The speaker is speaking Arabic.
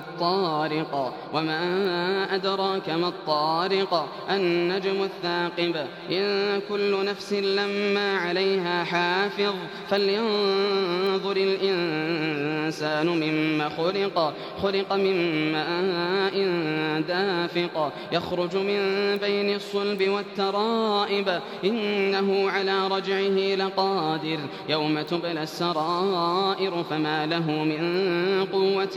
والطارق وما أدراك ما الطارق النجم الثاقب إن كل نفس لما عليها حافظ فلينظر الإنسان مما خلق خلق من ماء دافق يخرج من بين الصلب والترائب إنه على رجعه لقادر يوم تبلى السرائر فما له من قوة